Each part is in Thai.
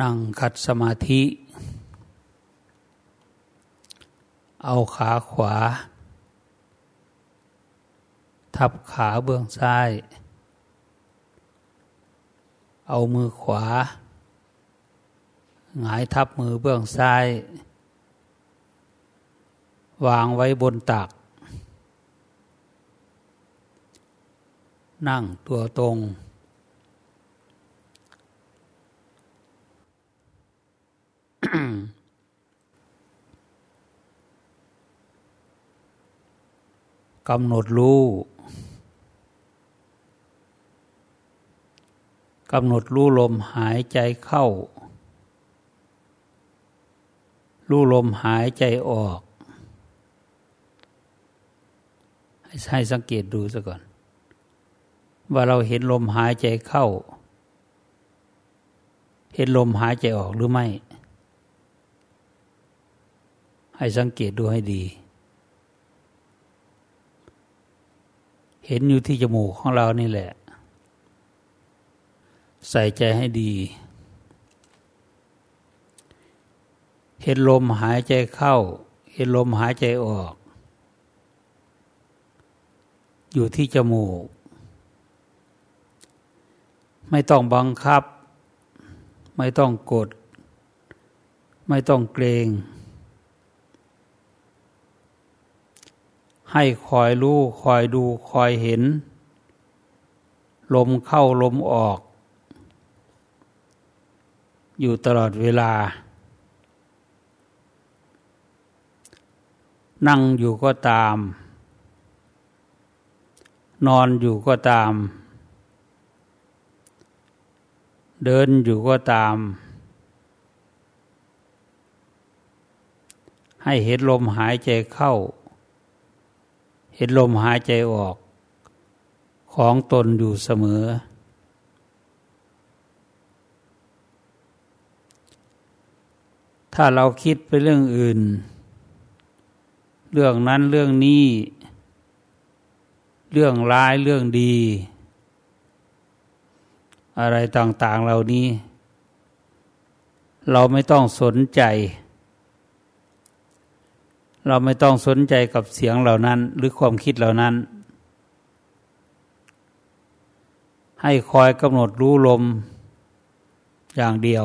นั่งขัดสมาธิ เอาขาขวา ทับขาเบื้องซ้าย เอามือขวา หงายทับมือเบื้องซ้าย วางไว้บนตัก นั่งตัวตรง กำหนดรู้กำหนดรู้ลมหายใจเข้า รู้ลมหายใจออก ให้สังเกตดูซะก่อน ว่าเราเห็นลมหายใจเข้า เห็นลมหายใจออกหรือไม่ ให้สังเกตดูให้ดี เห็นอยู่ที่จมูกของเรานี่แหละ ใส่ใจให้ดี เห็นลมหายใจเข้า เห็นลมหายใจออก อยู่ที่จมูก ไม่ต้องบังคับ ไม่ต้องกด ไม่ต้องเกรง ให้คอยรู้คอยดูคอยเห็น ลมเข้าลมออก อยู่ตลอดเวลา นั่งอยู่ก็ตาม นอนอยู่ก็ตาม เดินอยู่ก็ตาม ให้เห็นลมหายใจเข้า เห็นลมหายใจออก ของตนอยู่เสมอ ถ้าเราคิดไปเรื่องอื่น เรื่องนั้นเรื่องนี้ เรื่องร้ายเรื่องดี อะไรต่าง ๆ เหล่านี้ เราไม่ต้องสนใจ เราไม่ต้องสนใจกับเสียงเหล่านั้น หรือความคิดเหล่านั้น ให้คอยกำหนดรู้ลมอย่างเดียว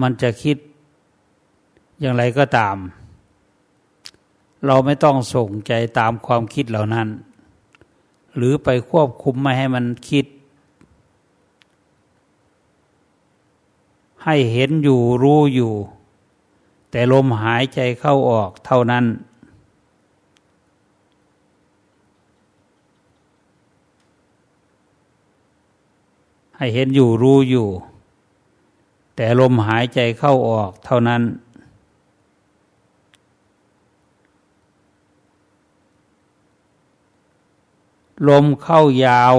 มันจะคิดอย่างไรก็ตาม เราไม่ต้องส่งใจตามความคิดเหล่านั้น หรือไปควบคุมไม่ให้มันคิด ให้เห็นอยู่รู้อยู่ แต่ลมหายใจเข้าออกเท่านั้น ให้เห็นอยู่รู้อยู่ แต่ลมหายใจเข้าออกเท่านั้น ลมเข้ายาว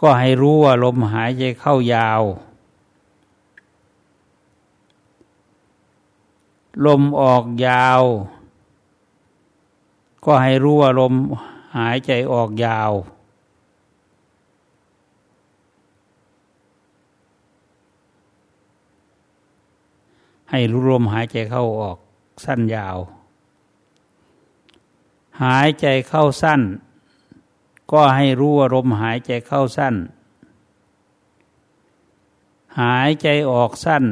ก็ให้รู้ว่าลมหายใจเข้ายาว ลมออกยาว ก็ให้รู้ว่าลมหายใจออกยาว ให้รู้ลมหายใจเข้าออกสั้นยาว หายใจเข้าสั้น ก็ให้รู้ว่าลมหายใจเข้าสั้น หายใจออกสั้น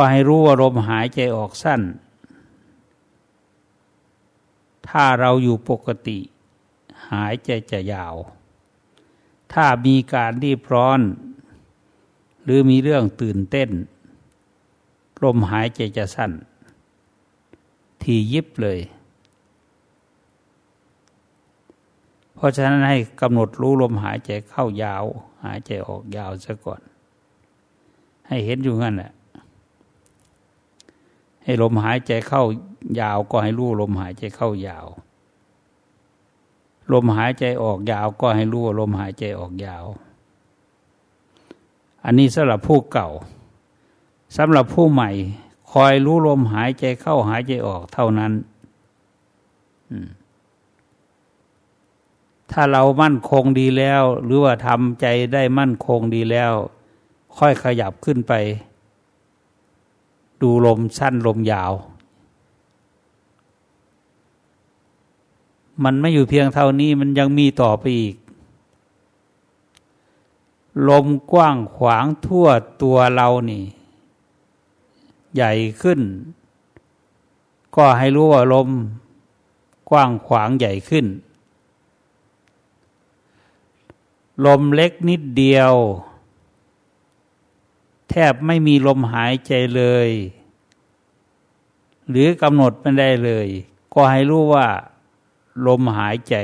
ก็ให้รู้ว่าลมหายใจออกสั้น ถ้าเราอยู่ปกติ หายใจจะยาว ถ้ามีการรีบร้อน หรือมีเรื่องตื่นเต้น ลมหายใจจะสั้น ทียิบเลย เพราะฉะนั้นให้กำหนดรู้ลมหายใจเข้ายาว หายใจออกยาวซะก่อน ให้เห็นอยู่งั้นแหละ ให้ลมหายใจเข้ายาวก็ให้รู้ลมหายใจเข้ายาว ลมหายใจออกยาวก็ให้รู้ลมหายใจออกยาว อันนี้สำหรับผู้เก่าสำหรับผู้ใหม่ คอยรู้ลมหายใจเข้าหายใจออกเท่านั้นถ้าเรามั่นคงดีแล้ว หรือว่าทำใจได้มั่นคงดีแล้ว ค่อยขยับขึ้นไป ดูลมสั้นลมยาว มันไม่อยู่เพียงเท่านี้มันยังมีต่อไปอีก ลมกว้างขวางทั่วตัวเรานี่ ใหญ่ขึ้น ก็ให้รู้ว่าลมกว้างขวางใหญ่ขึ้น ลมเล็กนิดเดียว แทบไม่มีลมหายใจเลย หรือกำหนดไม่ได้เลย ก็ให้รู้ว่า ลมหายใจ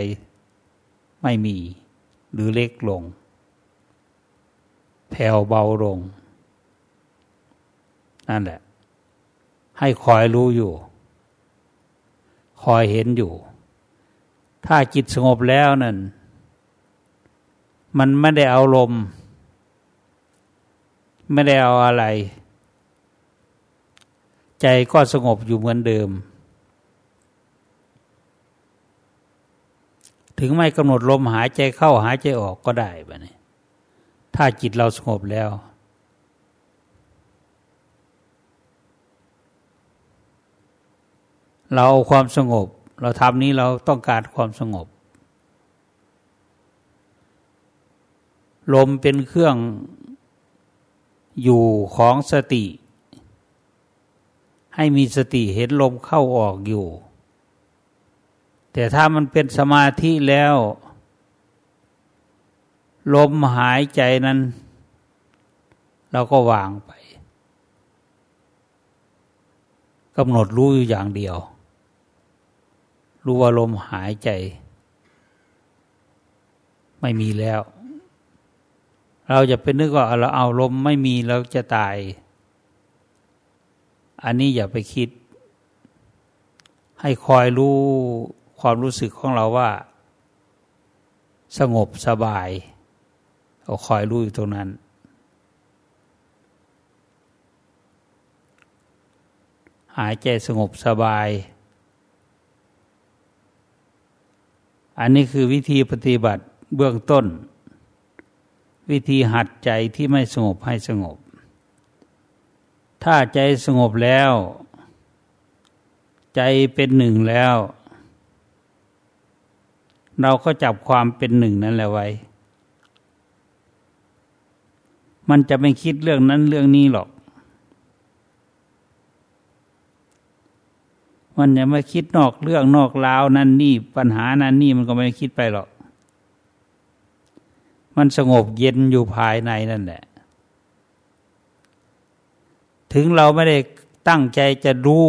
ไม่มี หรือเล็กลง แผ่วเบาลง นั่นแหละ ให้คอยรู้อยู่ คอยเห็นอยู่ ถ้าจิตสงบแล้วนั่นมันไม่ได้เอาลม ไม่ได้เอาอะไร ใจก็สงบอยู่เหมือนเดิม ถึงไม่กำหนดลมหายใจเข้าหายใจออกก็ได้บะนี่ถ้าจิตเราสงบแล้วเราเอาความสงบ เราทำนี้เราต้องการความสงบ ลมเป็นเครื่อง อยู่ของสติ ให้มีสติเห็นลมเข้าออกอยู่ แต่ถ้ามันเป็นสมาธิแล้ว ลมหายใจนั้น เราก็วางไปกำหนดรู้อยู่อย่างเดียว รู้ว่าลมหายใจ ไม่มีแล้ว เราจะเป็นนึกว่าเราเอาลมไม่มีเราจะตาย อันนี้อย่าไปคิด ให้คอยรู้ความรู้สึกของเราว่า สงบสบายเอาคอยรู้อยู่ตรงนั้น หายใจสงบสบาย อันนี้คือวิธีปฏิบัติเบื้องต้น วิธีหัดใจที่ไม่สงบให้สงบ ถ้าใจสงบแล้ว ใจเป็นหนึ่งแล้ว เราก็จับความเป็นหนึ่งนั้นแหละไว้ มันจะไม่คิดเรื่องนั้นเรื่องนี้หรอก มันจะไม่คิดนอกเรื่องนอกราวนั่นนี่ปัญหานั่นนี่มันก็ไม่คิดไปหรอก มันสงบเย็นอยู่ภายในนั่นแหละ ถึงเราไม่ได้ตั้งใจจะรู้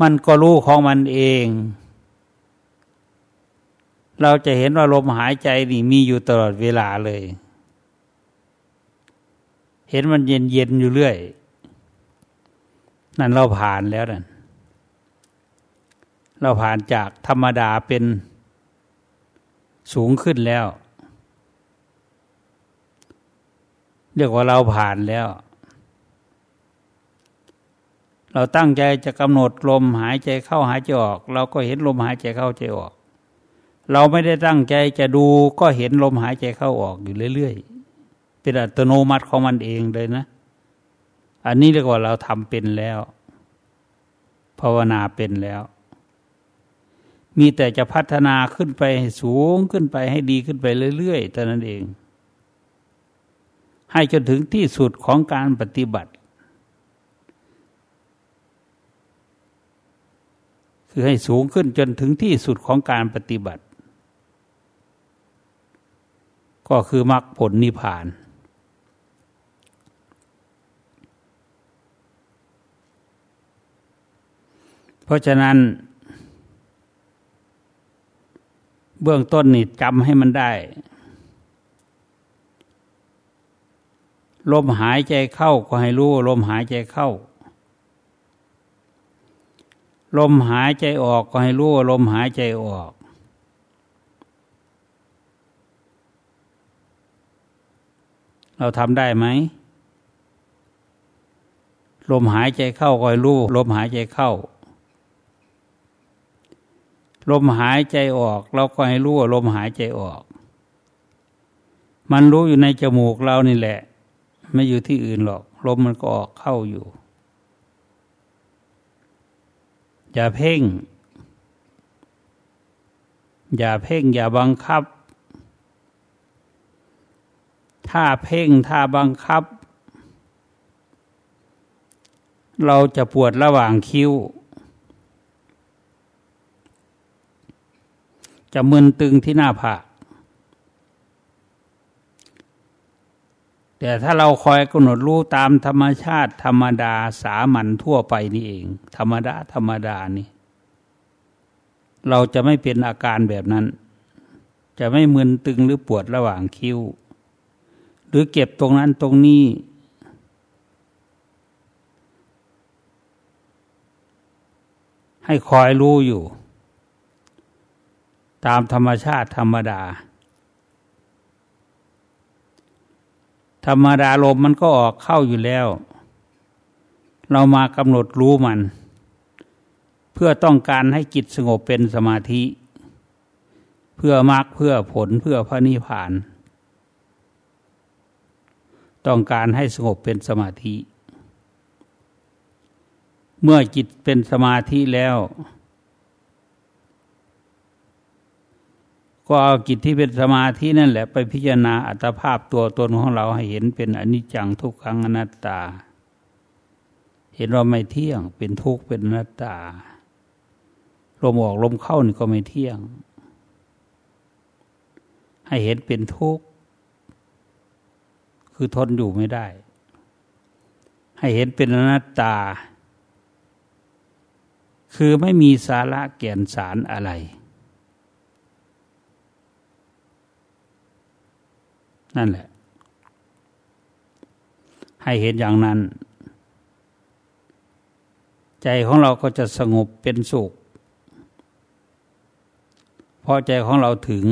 มันก็รู้ของมันเอง เราจะเห็นว่าลมหายใจนี่มีอยู่ตลอดเวลาเลย เห็นมันเย็นเย็นอยู่เรื่อย นั่นเราผ่านแล้วนั่นเราผ่านจากธรรมดาเป็น สูงขึ้นแล้ว เรียกว่าเราผ่านแล้ว เราตั้งใจจะกำหนดลมหายใจเข้าหายใจออก เราก็เห็นลมหายใจเข้าใจออก เราไม่ได้ตั้งใจจะดูก็เห็นลมหายใจเข้าออกอยู่เรื่อยๆ เป็นอัตโนมัติของมันเองเลยนะ อันนี้เรียกว่าเราทำเป็นแล้ว ภาวนาเป็นแล้ว มีแต่จะพัฒนาขึ้นไปสูงขึ้นไปให้ดีขึ้นไปเรื่อยๆแต่นั้นเอง ให้จนถึงที่สุดของการปฏิบัติ คือให้สูงขึ้นจนถึงที่สุดของการปฏิบัติ ก็คือมรรคผลนิพพานเพราะฉะนั้น เบื้องต้นนี่จำให้มันได้ ลมหายใจเข้าก็ให้รู้ ลมหายใจเข้า ลมหายใจออกก็ให้รู้ ลมหายใจออก เราทำได้ไหม ลมหายใจเข้าก็ให้รู้ ลมหายใจเข้า ลมหายใจออก เราก็ให้รู้ว่าลมหายใจออก มันรู้อยู่ในจมูกเรานี่แหละ ไม่อยู่ที่อื่นหรอก ลมมันก็ออกเข้าอยู่ อย่าเพ่ง อย่าเพ่ง อย่าบังคับ ถ้าเพ่งถ้าบังคับ เราจะปวดระหว่างคิ้ว จะมึนตึงที่หน้าผากแต่ถ้าเราคอยกำหนดรู้ตามธรรมชาติธรรมดาสามัญทั่วไปนี่เอง ธรรมดาธรรมดานี่ เราจะไม่เป็นอาการแบบนั้น จะไม่มึนตึงหรือปวดระหว่างคิ้ว หรือเก็บตรงนั้นตรงนี้ ให้คอยรู้อยู่ ตามธรรมชาติธรรมดา ธรรมดาลมมันก็ออกเข้าอยู่แล้ว เรามากำหนดรู้มัน เพื่อต้องการให้จิตสงบเป็นสมาธิ เพื่อมรรคเพื่อผลเพื่อพระนิพพาน ต้องการให้สงบเป็นสมาธิ เมื่อจิตเป็นสมาธิแล้ว ก็เอากิจที่เป็นสมาธินั่นแหละไปพิจารณาอัตภาพตัวตนของเราให้เห็นเป็นอนิจจังทุกขังอนัตตา เห็นว่าไม่เที่ยง เป็นทุกข์เป็นอนัตตาลมออกลมเข้านี่ก็ไม่เที่ยง ให้เห็นเป็นทุกข์คือทนอยู่ไม่ได้ ให้เห็นเป็นอนัตตา คือไม่มีสาระแก่นสารอะไร นั่นแหละ ให้เห็นอย่างนั้น ใจของเราก็จะสงบเป็นสุขเพราะใจของเราถึง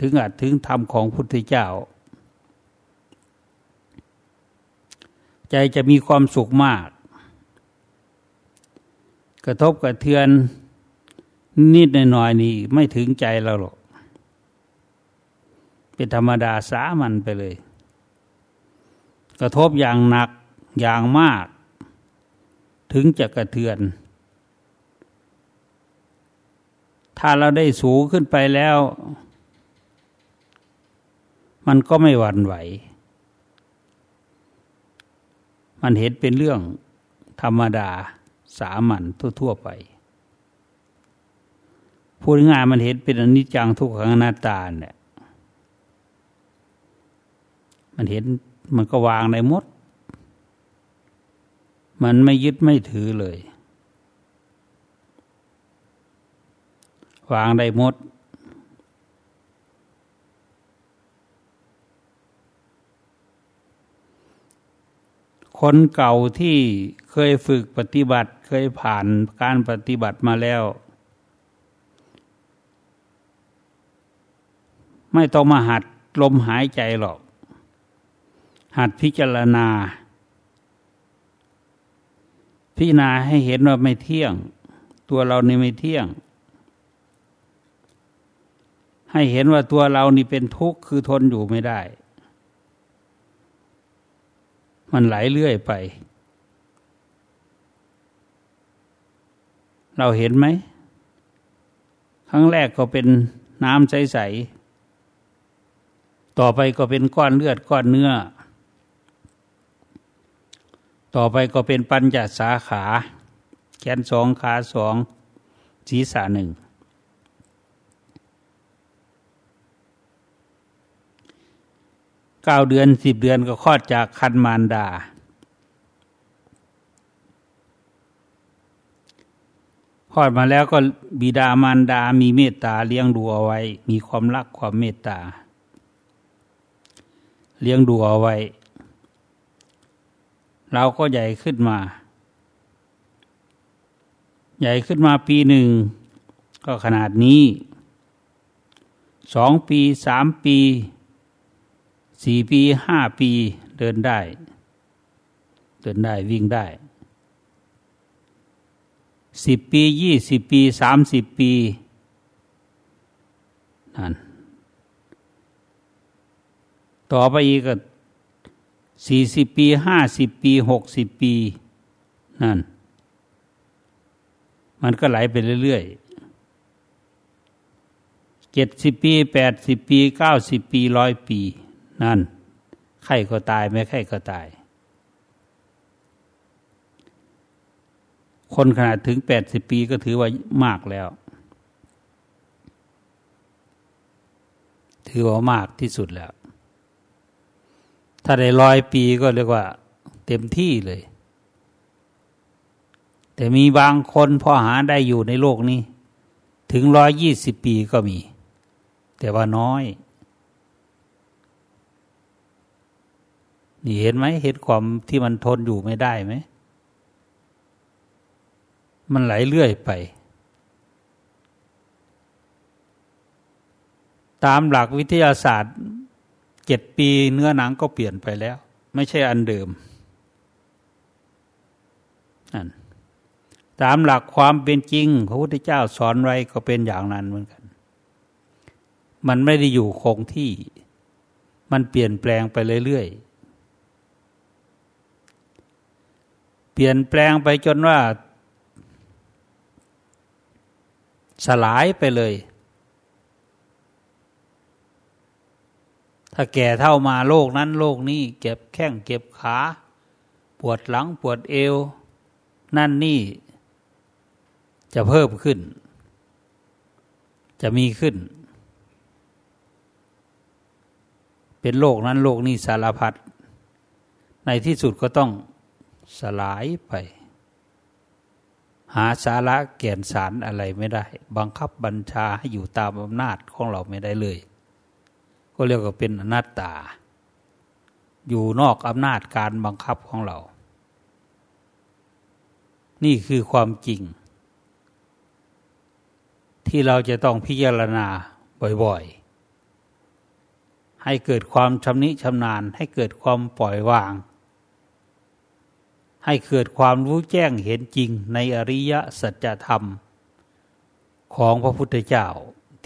ถึงอาจถึงธรรมของพุทธเจ้า ใจจะมีความสุขมาก กระทบกระเทือนนิดหน่อยนี่ไม่ถึงใจเราหรอก เป็นธรรมดาสามันไปเลย กระทบอย่างหนักอย่างมาก ถึงจะกระเทือน ถ้าเราได้สูงขึ้นไปแล้ว มันก็ไม่หวั่นไหว มันเห็นเป็นเรื่องธรรมดาสามัญทั่วๆไป พูดง่ายมันเห็นเป็นอนิจจังทุกขังอนัตตาเนี่ย มันเห็นมันก็วางในมด มันไม่ยึดไม่ถือเลย วางได้มด คนเก่าที่เคยฝึกปฏิบัติ เคยผ่านการปฏิบัติมาแล้ว ไม่ต้องมาหัดลมหายใจหรอก หัดพิจารณา พิจารณาให้เห็นว่าไม่เที่ยง ตัวเรานี่ไม่เที่ยง ให้เห็นว่าตัวเรานี่เป็นทุกข์คือทนอยู่ไม่ได้ มันไหลเรื่อยไป เราเห็นไหม ครั้งแรกก็เป็นน้ำใส ๆ ต่อไปก็เป็นก้อนเลือดก้อนเนื้อ ต่อไปก็เป็นปัญจสาขา แขนสองขาสองศีรษะหนึ่งเก้าเดือนสิบเดือนก็คลอดจากคันมารดา คลอดมาแล้วก็บิดามารดามีเมตตาเลี้ยงดูเอาไว้ มีความรักความเมตตา เลี้ยงดูเอาไว้ เราก็ใหญ่ขึ้นมา ใหญ่ขึ้นมาปีหนึ่ง ก็ขนาดนี้สองปีสามปีสี่ปีห้าปีเดินได้ เดินได้วิ่งได้สิบปียี่สิบปีสามสิบปีนั่นต่อไปอีกก็ สี่สิบปีห้าสิบปีหกสิบปี นั่น มันก็ไหลไปเรื่อยๆเจ็ดสิบปีแปดสิบปีเก้าสิบปีร้อยปี นั่น ไข้ก็ตายไม่ไข้ก็ตาย คนขนาดถึงแปดสิบปีก็ถือว่ามากแล้ว ถือว่ามากที่สุดแล้ว ถ้าได้ร้อยปีก็เรียกว่า เต็มที่เลย แต่มีบางคนพอหาได้อยู่ในโลกนี้ ถึงร้อยยี่สิบปีก็มี แต่ว่าน้อย นี่เห็นไหมเห็นความที่มันทนอยู่ไม่ได้ไหม มันไหลเรื่อยไปตามหลักวิทยาศาสตร์ เจ็ดปีเนื้อหนังก็เปลี่ยนไปแล้ว ไม่ใช่อันเดิมนั่นตามหลักความเป็นจริง พระพุทธเจ้าสอนไว้ก็เป็นอย่างนั้นเหมือนกัน มันไม่ได้อยู่คงที่ มันเปลี่ยนแปลงไปเรื่อยๆ เปลี่ยนแปลงไปจนว่า สลายไปเลย ถ้าแก่เท่ามาโลกนั้นโลกนี้เก็บแข้งเก็บขา ปวดหลังปวดเอว นั่นนี่ จะเพิ่มขึ้น จะมีขึ้น เป็นโลกนั้นโลกนี้สารพัดในที่สุดก็ต้องสลายไป หาสาระเกียนสารอะไรไม่ได้ บังคับบัญชาให้อยู่ตามอำนาจของเราไม่ได้เลย ก็เรียกว่าเป็นอนัตตา อยู่นอกอำนาจการบังคับของเรา นี่คือความจริง ที่เราจะต้องพิจารณาบ่อยๆ ให้เกิดความชำนิชำนาญ ให้เกิดความปล่อยวาง ให้เกิดความรู้แจ้งเห็นจริงในอริยสัจธรรมของพระพุทธเจ้า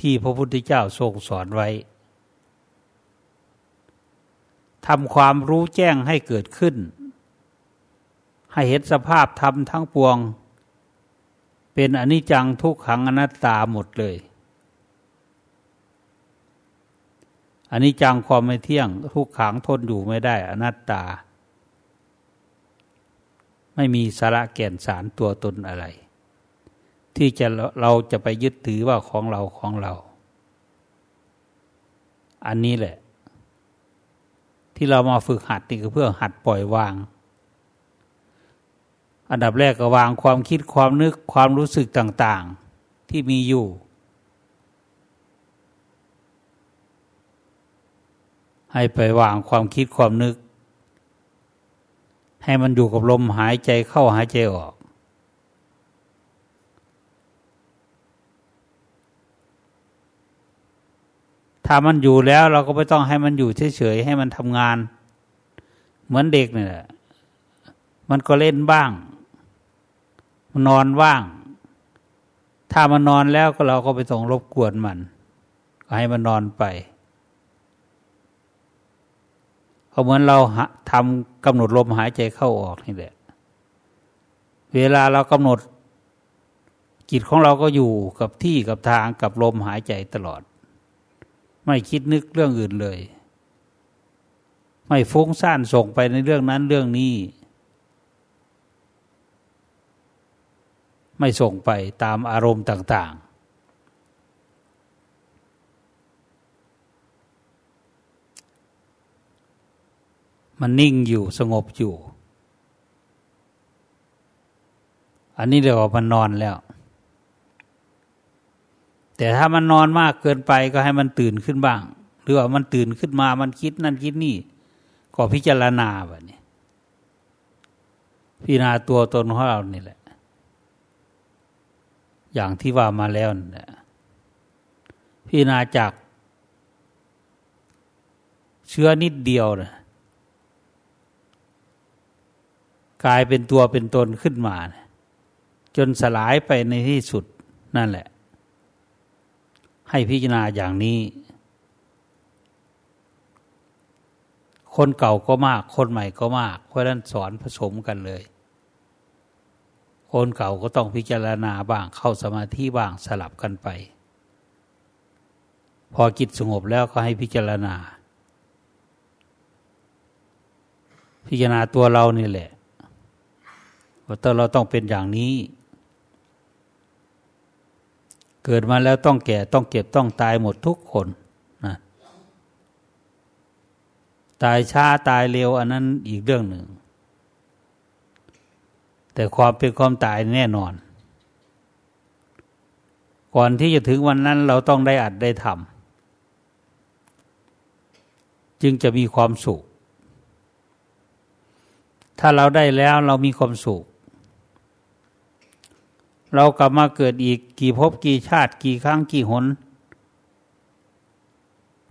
ที่พระพุทธเจ้าทรงสอนไว้ ทำความรู้แจ้งให้เกิดขึ้น ให้เห็นสภาพธรรมทั้งปวง เป็นอนิจจังทุกขังอนัตตาหมดเลยอนิจจังความไม่เที่ยง ทุกขังทนอยู่ไม่ได้ อนัตตา ไม่มีสาระแก่นสารตัวตนอะไร ที่จะเราจะไปยึดถือว่าของเราของเรา อันนี้แหละ ที่เรามาฝึกหัดนี่คือเพื่อหัดปล่อยวาง อันดับแรกก็วางความคิดความนึกความรู้สึกต่าง ๆ ที่มีอยู่ ให้ไปวางความคิดความนึก ให้มันอยู่กับลมหายใจเข้าหายใจออก ถ้ามันอยู่แล้วเราก็ไม่ต้องให้มันอยู่เฉยๆให้มันทำงาน เหมือนเด็กเนี่ยมันก็เล่นบ้างนอนว่าง ถ้ามันนอนแล้วก็เราก็ไปต้องรบกวนมัน ก็ให้มันนอนไปเอาเหมือนเราทำกำหนดลมหายใจเข้าออกนี่แหละ เวลาเรากำหนดจิตของเราก็อยู่กับที่กับทางกับลมหายใจตลอด ไม่คิดนึกเรื่องอื่นเลย ไม่ฟุ้งซ่านส่งไปในเรื่องนั้นเรื่องนี้ ไม่ส่งไปตามอารมณ์ต่าง ๆ มันนิ่งอยู่สงบอยู่ อันนี้เรียกว่ามันนอนแล้ว แต่ถ้ามันนอนมากเกินไปก็ให้มันตื่นขึ้นบ้าง หรือว่ามันตื่นขึ้นมามันคิดนั่นคิดนี่ ก็พิจารณาแบบนี้พิจารณาตัวตนของเรานี่แหละ อย่างที่ว่ามาแล้วนะพิจารณาจาก เชื้อนิดเดียวนะกลายเป็นตัวเป็นตนขึ้นมานะจนสลายไปในที่สุดนั่นแหละ ให้พิจารณาอย่างนี้ คนเก่าก็มาก คนใหม่ก็มาก เพราะนั้นสอนผสมกันเลย คนเก่าก็ต้องพิจารณาบ้างเข้าสมาธิบ้างสลับกันไป พอจิตสงบแล้วก็ให้พิจารณา พิจารณาตัวเรานี่แหละว่าตัวเราต้องเป็นอย่างนี้ เกิดมาแล้วต้องแก่ต้องเก็บต้องตายหมดทุกคนนะตายช้าตายเร็วอันนั้นอีกเรื่องหนึ่ง แต่ความเป็นความตายแน่นอน ก่อนที่จะถึงวันนั้นเราต้องได้อัดได้ทำจึงจะมีความสุข ถ้าเราได้แล้วเรามีความสุข เรากลับมาเกิดอีกกี่ภพกี่ชาติ กี่ครั้งกี่หน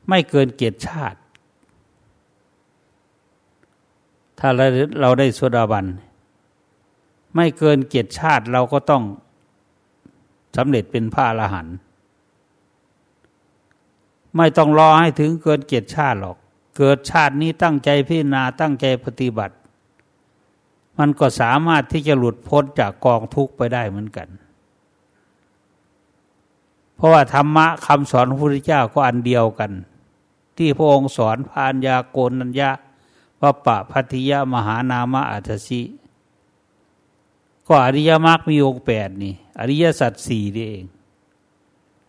ไม่เกินเกียรติชาติ ถ้าเราได้โสดาบัน ไม่เกินเกียรติชาติเราก็ต้องสำเร็จเป็นพระอรหันต์ไม่ต้องรอให้ถึงเกินเกียรติชาติหรอก เกิดชาตินี้ตั้งใจพิจารณาตั้งใจปฏิบัติ มันก็สามารถที่จะหลุดพ้นจากกองทุกข์ไปได้เหมือนกัน เพราะว่าธรรมะคำสอนพระพุทธเจ้าก็อันเดียวกัน ที่พระองค์สอนพานยาโกนัญญาวัปปะพัทิยะมหานามะอัตสิก็อริยมรรคมีองค์แปดนี่ อริยสัจสี่นี่เอง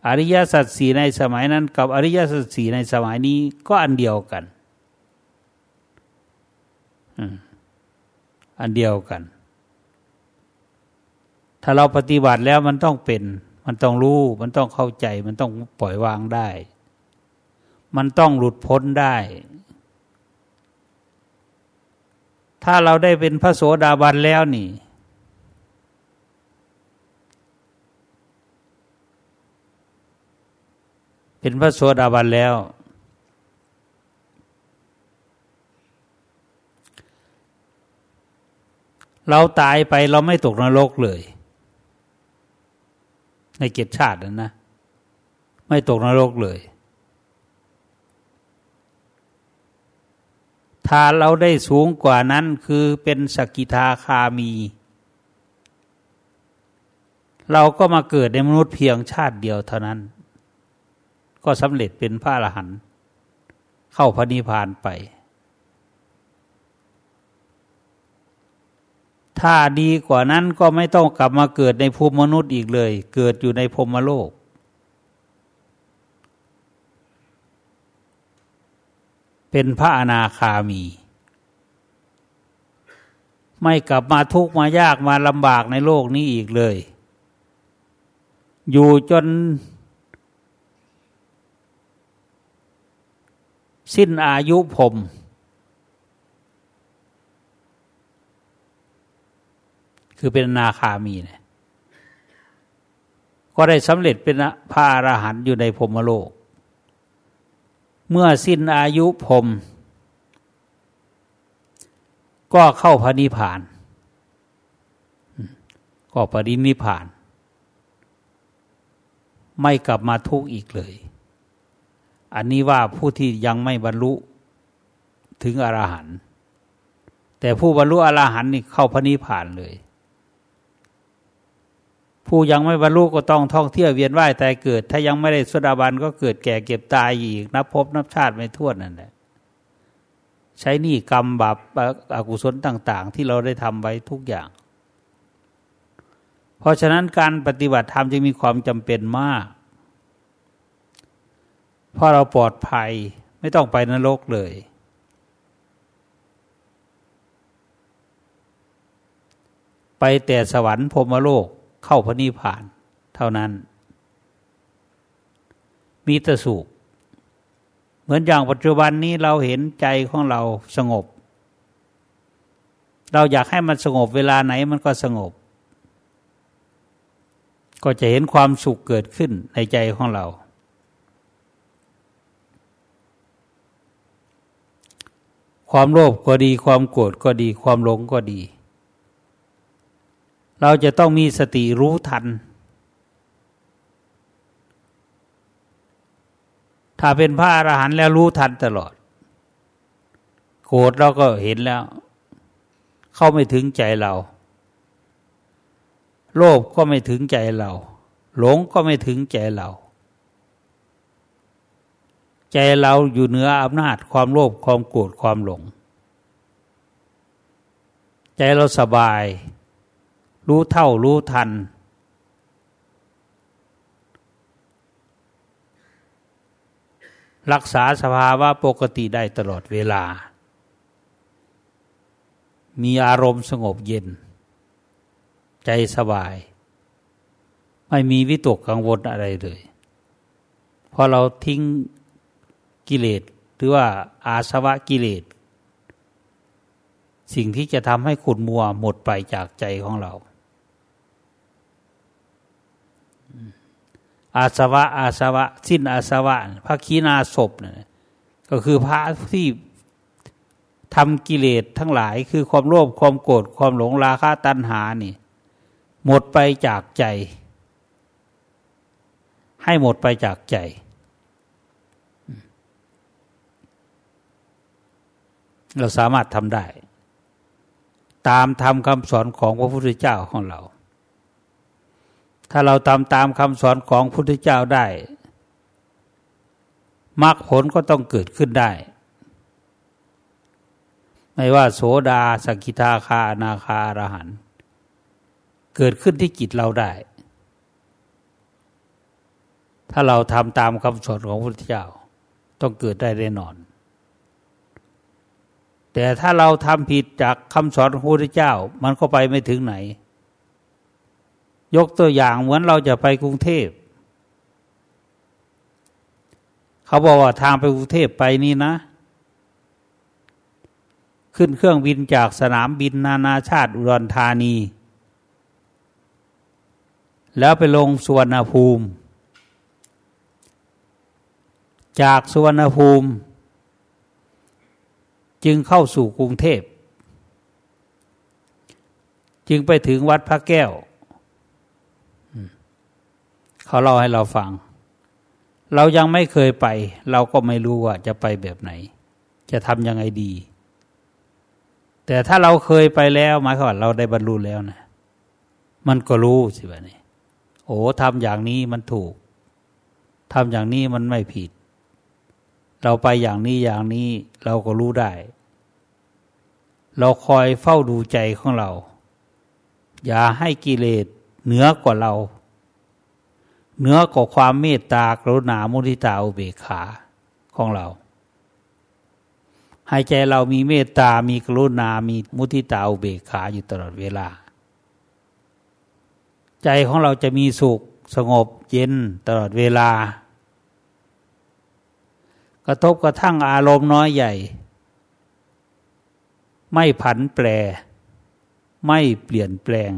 อริยสัจสี่ในสมัยนั้น กับอริยสัจสี่ในสมัยนี้ก็อันเดียวกัน อืม อันเดียวกัน ถ้าเราปฏิบัติแล้วมันต้องเป็น มันต้องรู้ มันต้องเข้าใจ มันต้องปล่อยวางได้ มันต้องหลุดพ้นได้ ถ้าเราได้เป็นพระโสดาบันแล้วนี่ เป็นพระโสดาบันแล้ว เราตายไปเราไม่ตกนรกเลย ในเกียรติชาตินั้นนะ ไม่ตกนรกเลย ถ้าเราได้สูงกว่านั้นคือเป็นสกิทาคามี เราก็มาเกิดในมนุษย์เพียงชาติเดียวเท่านั้น ก็สำเร็จเป็นพระอรหันต์เข้าพระนิพพานไป ถ้าดีกว่านั้นก็ไม่ต้องกลับมาเกิดในภูมิมนุษย์อีกเลย เกิดอยู่ในพรมโลก เป็นพระอนาคามี ไม่กลับมาทุกข์มายากมาลำบากในโลกนี้อีกเลย อยู่จน สิ้นอายุผม คือเป็นนาคามีเนี่ยก็ได้สำเร็จเป็นพระอรหันต์อยู่ในพรมโลก เมื่อสิ้นอายุพรมก็เข้าพระนิพพาน ก็ปรินิพพาน ไม่กลับมาทุกข์อีกเลย อันนี้ว่าผู้ที่ยังไม่บรรลุถึงอรหันต์แต่ผู้บรรลุอรหันต์นี่เข้าพระนิพพานเลย ผู้ยังไม่บรรลุก็ต้องท่องเที่ยวเวียนว่ายตายเกิด ถ้ายังไม่ได้สดาบันก็เกิดแก่เก็บตายอีก นับพบนับชาติไม่ท้วนนั่นแหละใช้หนี้กรรมบาปอกุศลต่าง ๆ ที่เราได้ทำไว้ทุกอย่าง เพราะฉะนั้นการปฏิบัติธรรมจึงมีความจำเป็นมากเพราะเราปลอดภัยไม่ต้องไปนรกเลย ไปแต่สวรรค์พรมโลก เข้าพระนิพพาน เท่านั้น มีแต่สุขเหมือนอย่างปัจจุบันนี้เราเห็นใจของเราสงบ เราอยากให้มันสงบเวลาไหนมันก็สงบ ก็จะเห็นความสุขเกิดขึ้นในใจของเรา ความโลภก็ดีความโกรธก็ดี ความหลงก็ดี เราจะต้องมีสติรู้ทัน ถ้าเป็นพระอรหันต์แล้วรู้ทันตลอด โกรธเราก็เห็นแล้ว เข้าไม่ถึงใจเรา โลภก็ไม่ถึงใจเรา หลงก็ไม่ถึงใจเรา ใจเราอยู่เหนืออำนาจความโลภความโกรธความหลง ใจเราสบาย รู้เท่ารู้ทัน รักษาสภาวะปกติได้ตลอดเวลา มีอารมณ์สงบเย็น ใจสบาย ไม่มีวิตกกังวลอะไรเลยพอเราทิ้งกิเลสหรือว่าอาสวะกิเลสสิ่งที่จะทำให้ขุดมัวหมดไปจากใจของเรา อาสวะ อาสวะ สิ้นอาสวะ พระคีนาศพนี่ยก็คือพระที่ทำกิเลสทั้งหลายคือความโลภความโกรธความหลงราคะตัณหานี่ หมดไปจากใจ ให้หมดไปจากใจ เราสามารถทำได้ ตามทำคำสอนของพระพุทธเจ้าของเรา ถ้าเราทำตามคำสอนของพุทธเจ้าได้มรรคผลก็ต้องเกิดขึ้นได้ ไม่ว่าโสดาสกิทาคานาคาอรหันเกิดขึ้นที่จิตเราได้ ถ้าเราทำตามคำสอนของพระพุทธเจ้า ต้องเกิดได้แน่นอน แต่ถ้าเราทำผิดจากคำสอนของพระพุทธเจ้า มันก็ไปไม่ถึงไหน ยกตัวอย่างเหมือนเราจะไปกรุงเทพ เขาบอกว่าทางไปกรุงเทพไปนี่นะ ขึ้นเครื่องบินจากสนามบินนานาชาติอุดรธานี แล้วไปลงสุวนภูมิ จากสุวนภูมิ จึงเข้าสู่กรุงเทพ จึงไปถึงวัดพระแก้ว เขาเล่าให้เราฟัง เรายังไม่เคยไป เราก็ไม่รู้ว่าจะไปแบบไหน จะทำยังไงดี แต่ถ้าเราเคยไปแล้วหมายความว่าเราได้บรรลุแล้วนะ มันก็รู้สิวะนี่โอ้ทำอย่างนี้มันถูกทำอย่างนี้มันไม่ผิด เราไปอย่างนี้อย่างนี้เราก็รู้ได้ เราคอยเฝ้าดูใจของเรา อย่าให้กิเลสเหนือกว่าเรา เหนือกว่าความเมตตากรุณามุทิตาอุเบกขาของเราให้ใจเรามีเมตตา มีกรุณา มีมุทิตาอุเบกขาอยู่ตลอดเวลา ใจของเราจะมีสุขสงบเย็นตลอดเวลา กระทบกระทั่งอารมณ์น้อยใหญ่ ไม่ผันแปร ไม่เปลี่ยนแปลง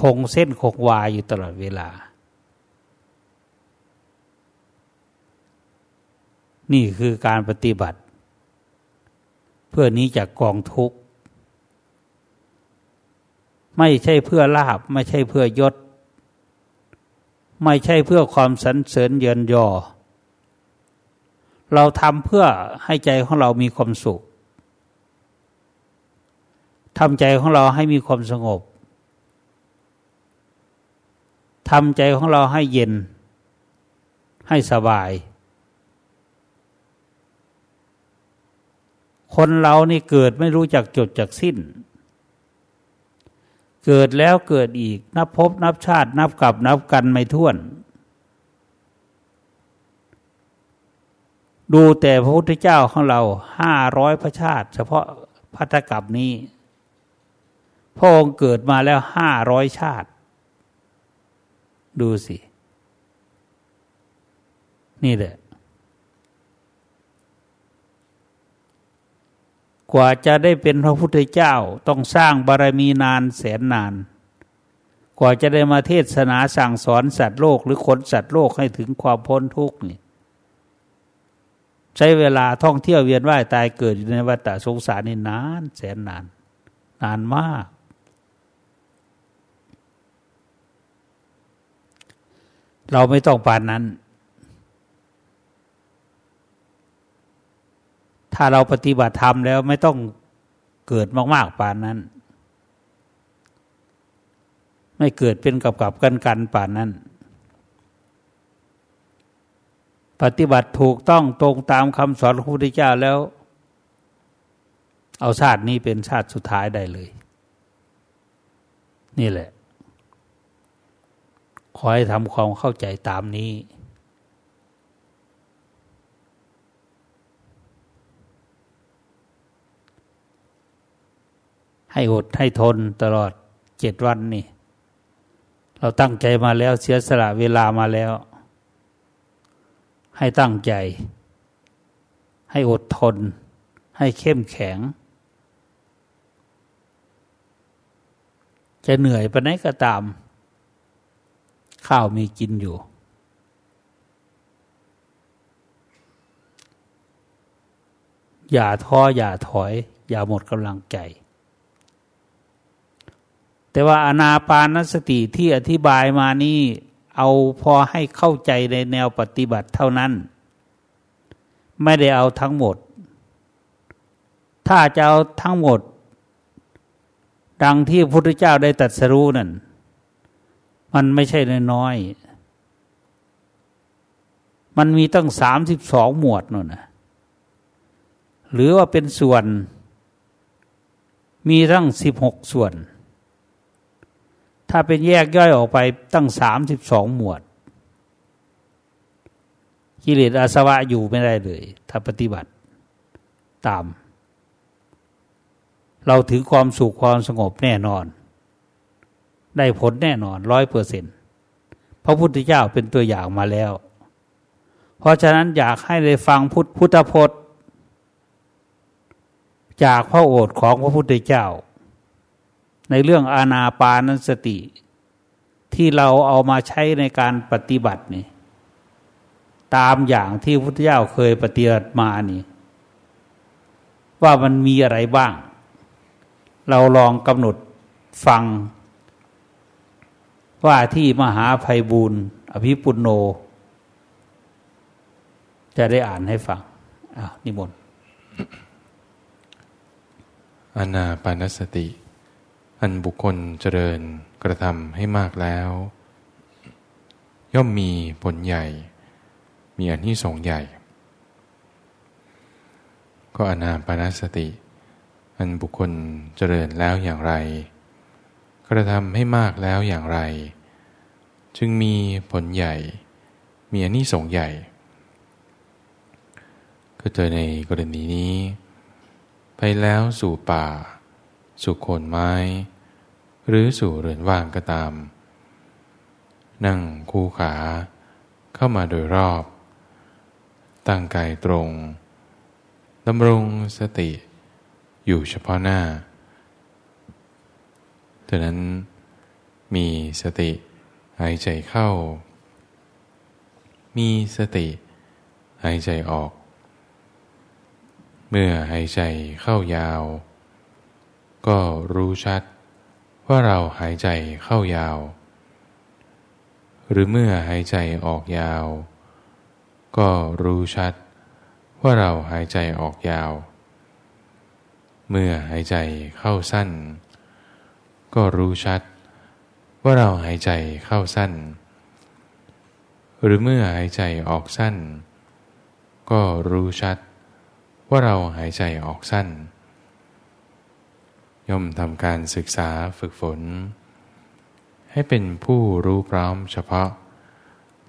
คงเส้นคงวาอยู่ตลอดเวลา นี่คือการปฏิบัติ เพื่อนี้จากกองทุกข์ ไม่ใช่เพื่อลาบ ไม่ใช่เพื่อยศ ไม่ใช่เพื่อความสันเสริญเยินยอ เราทำเพื่อให้ใจของเรามีความสุขทำใจของเราให้มีความสงบ ทำใจของเราให้เย็น ให้สบาย คนเรานี่เกิดไม่รู้จักจดจักสิ้น เกิดแล้วเกิดอีก นับพบนับชาติ นับกลับนับกันไม่ท้วน ดูแต่พระพุทธเจ้าของเราห้าร้อยพระชาติ เฉพาะพัทธกับนี้พระองค์เกิดมาแล้วห้าร้อยชาติ ดูสิ นี่แหละ กว่าจะได้เป็นพระพุทธเจ้าต้องสร้างบารมีนานแสนนาน กว่าจะได้มาเทศนาสั่งสอนสัตว์โลก หรือคนสัตว์โลกให้ถึงความพ้นทุกข์นี่ใช้เวลาท่องเที่ยวเวียนว่ายตายเกิดอยู่ในวัฏสงสารนี่นาน แสนนาน นานมาก เราไม่ต้องปานนั้น ถ้าเราปฏิบัติธรรมแล้วไม่ต้องเกิดมาก ๆปานนั้น ไม่เกิดเป็นกับกับกันกันป่านนั้น ปฏิบัติถูกต้องตรงตามคำสอนของพระพุทธเจ้าแล้ว เอาชาตินี้เป็นชาติสุดท้ายได้เลย นี่แหละ ขอให้ทำความเข้าใจตามนี้ ให้อดให้ทนตลอดเจ็ดวันนี่ เราตั้งใจมาแล้วเสียสละเวลามาแล้ว ให้ตั้งใจ ให้อดทน ให้เข้มแข็ง จะเหนื่อยไปไหนก็ตาม ข้าวมีกินอยู่ อย่าท้ออย่าถอย อย่าหมดกำลังใจ แต่ว่าอนาปานสติที่อธิบายมานี่ เอาพอให้เข้าใจในแนวปฏิบัติเท่านั้น ไม่ได้เอาทั้งหมด ถ้าจะเอาทั้งหมด ดังที่พระพุทธเจ้าได้ตรัสรู้นั่น มันไม่ใช่น้อยมันมีตั้งสามสิบสองหมวดนู่นนะหรือว่าเป็นส่วน มีตั้งสิบหกส่วน ถ้าเป็นแยกย่อยออกไปตั้งสามสิบสองหมวด กิเลสอาสวะอยู่ไม่ได้เลย ถ้าปฏิบัติตาม เราถึงความสุขความสงบแน่นอน ได้ผลแน่นอนร้อยเปอร์เซ็นพระพุทธเจ้าเป็นตัวอย่างมาแล้ว เพราะฉะนั้นอยากให้ได้ฟังพุทธพุทธพจน์ จากพระโอษฐ์ของพระพุทธเจ้า ในเรื่องอาณาปานสติ ที่เราเอามาใช้ในการปฏิบัตินี่ตามอย่างที่พระพุทธเจ้าเคยปฏิบัติมานี่ ว่ามันมีอะไรบ้าง เราลองกำหนดฟัง ว่าที่มหาภัยบูรณ์อภิปุโน จะได้อ่านให้ฟังอ้าวนิมนต์อนาปานสติ อันบุคคลเจริญกระทำให้มากแล้ว ย่อมมีผลใหญ่ มีอันที่สงใหญ่ ก็อนาปานสติ อันบุคคลเจริญแล้วอย่างไร ระทำให้มากแล้วอย่างไร จึงมีผลใหญ่ มีอนิสงส์ใหญ่ ก็เจอในกรณีนี้ ไปแล้วสู่ป่า สู่โคนไม้ หรือสู่เรือนว่างก็ตาม นั่งคู่ขาเข้ามาโดยรอบ ตั้งกายตรงดำรงสติอยู่เฉพาะหน้า ดังนั้นมีสติหายใจเข้า มีสติหายใจออก เมื่อหายใจเข้ายาว ก็รู้ชัดว่าเราหายใจเข้ายาว หรือเมื่อหายใจออกยาว ก็รู้ชัดว่าเราหายใจออกยาว เมื่อหายใจเข้าสั้น ก็รู้ชัด ว่าเราหายใจเข้าสั้น หรือเมื่อหายใจออกสั้น ก็รู้ชัด ว่าเราหายใจออกสั้น ย่อมทำการศึกษาฝึกฝน ให้เป็นผู้รู้พร้อมเฉพาะ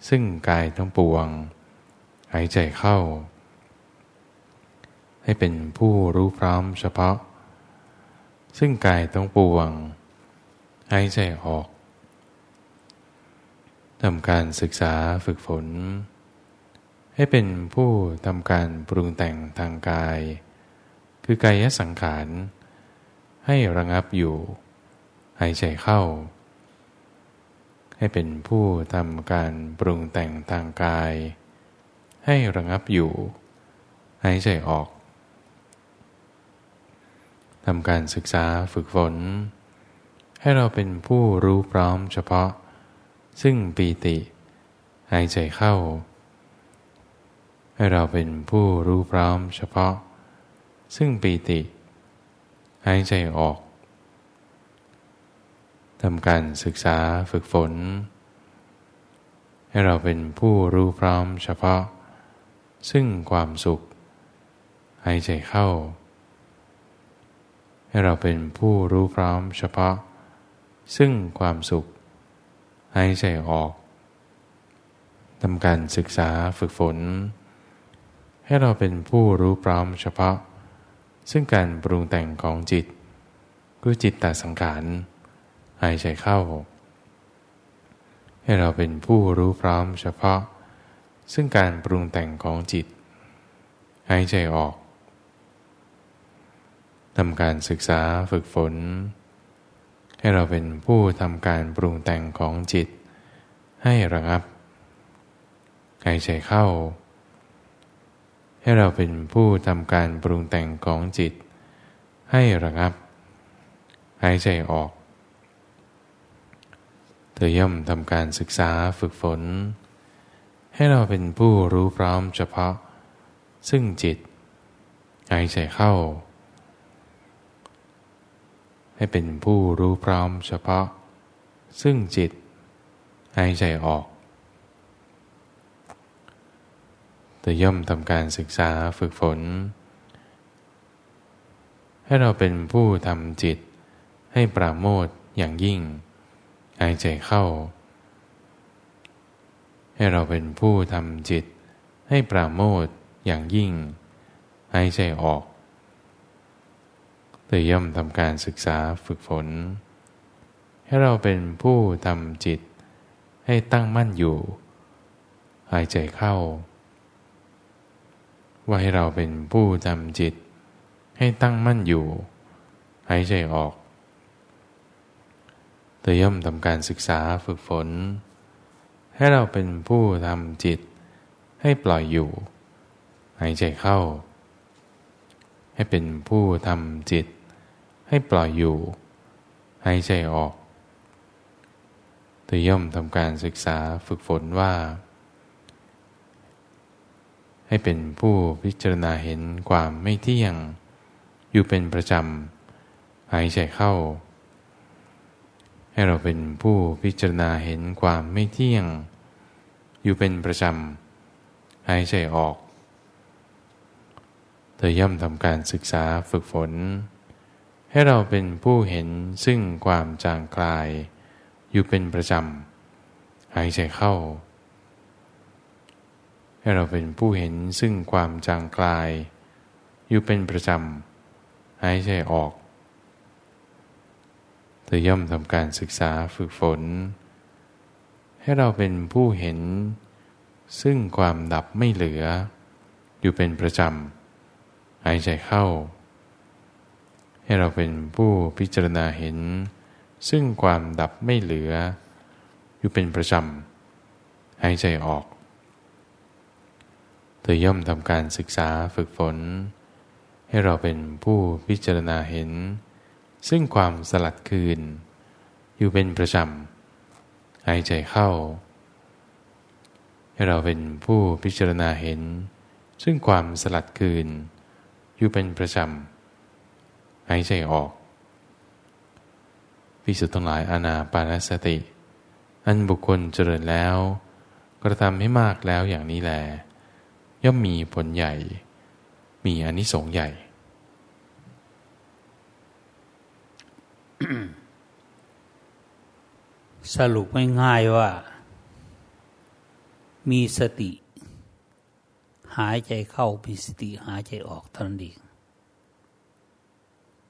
ซึ่งกายทั้งปวง หายใจเข้า ให้เป็นผู้รู้พร้อมเฉพาะซึ่งกายทั้งปวง หายใจออกทำการศึกษาฝึกฝน ให้เป็นผู้ทำการปรุงแต่งทางกาย คือกายสังขาร ให้ระงับอยู่ หายใจเข้า ให้เป็นผู้ทำการปรุงแต่งทางกาย ให้ระงับอยู่ หายใจออกทำการศึกษาฝึกฝน ให้เราเป็นผู้รู้พร้อมเฉพาะ ซึ่งปีติ หายใจเข้า ให้เราเป็นผู้รู้พร้อมเฉพาะ ซึ่งปีติ หายใจออกทำการศึกษาฝึกฝน ให้เราเป็นผู้รู้พร้อมเฉพาะ ซึ่งความสุข หายใจเข้า ให้เราเป็นผู้รู้พร้อมเฉพาะ ซึ่งความสุข หายใจออกทำการศึกษาฝึกฝน ให้เราเป็นผู้รู้พร้อมเฉพาะ ซึ่งการปรุงแต่งของจิตคือจิตตสังขารหายใจเข้า ให้เราเป็นผู้รู้พร้อมเฉพาะ ซึ่งการปรุงแต่งของจิต หายใจออกทำการศึกษาฝึกฝน ให้เราเป็นผู้ทำการปรุงแต่งของจิต ให้ระงับหายใจเข้า ให้เราเป็นผู้ทำการปรุงแต่งของจิต ให้ระงับหายใจออก เธอย่อมทำการศึกษาฝึกฝน ให้เราเป็นผู้รู้พร้อมเฉพาะ ซึ่งจิต หายใจเข้า ให้เป็นผู้รู้พร้อมเฉพาะ ซึ่งจิตหายใจออกเธอย่อมทำการศึกษาฝึกฝน ให้เราเป็นผู้ทำจิตให้ปราโมทอย่างยิ่ง หายใจเข้า ให้เราเป็นผู้ทำจิตให้ปราโมทอย่างยิ่ง หายใจออก เตย่อมทำการศึกษาฝึกฝน ให้เราเป็นผู้ทำจิตให้ตั้งมั่นอยู่ หายใจเข้า ว่าให้เราเป็นผู้ทำจิต ให้ตั้งมั่นอยู่ หายใจออกเธอย่อมทำการศึกษาฝึกฝน ให้เราเป็นผู้ทำจิต ให้ปล่อยอยู่ หายใจเข้า ให้เป็นผู้ทำจิต ให้ปล่อยอยู่หายใจออกเธอย่อมทำการศึกษาฝึกฝนว่า ให้เป็นผู้พิจารณาเห็นความไม่เที่ยง อยู่เป็นประจำหายใจเข้า ให้เราเป็นผู้พิจารณาเห็นความไม่เที่ยง อยู่เป็นประจำหายใจออก ธอย่อมทำการศึกษาฝึกฝน ให้เราเป็นผู้เห็นซึ่งความจางกลาย อยู่เป็นประจำหายใจเข้า ให้เราเป็นผู้เห็นซึ่งความจางกลาย อยู่เป็นประจำหายใจออก เธอย่อมทำการศึกษาฝึกฝน ให้เราเป็นผู้เห็นซึ่งความดับไม่เหลือ อยู่เป็นประจำ หายใจเข้า ให้เราเป็นผู้พิจารณาเห็น ซึ่งความดับไม่เหลือ อยู่เป็นประจำหายใจออก เธอย่อมทำการศึกษาฝึกฝน ให้เราเป็นผู้พิจารณาเห็น ซึ่งความสลัดคืน อยู่เป็นประจำหายใจเข้า ให้เราเป็นผู้พิจารณาเห็นซึ่งความสลัดคืน อยู่เป็นประจำหายใจออกพิสุทธ์ทั้งหลายอานาปานสติ อันบุคคลเจริญแล้ว กระทำให้มากแล้วอย่างนี้แล ย่อมมีผลใหญ่ มีอนิสงส์ใหญ่ สรุปง่ายๆว่า มีสติ หายใจเข้ามีสติหายใจออกเท่านั้นเอง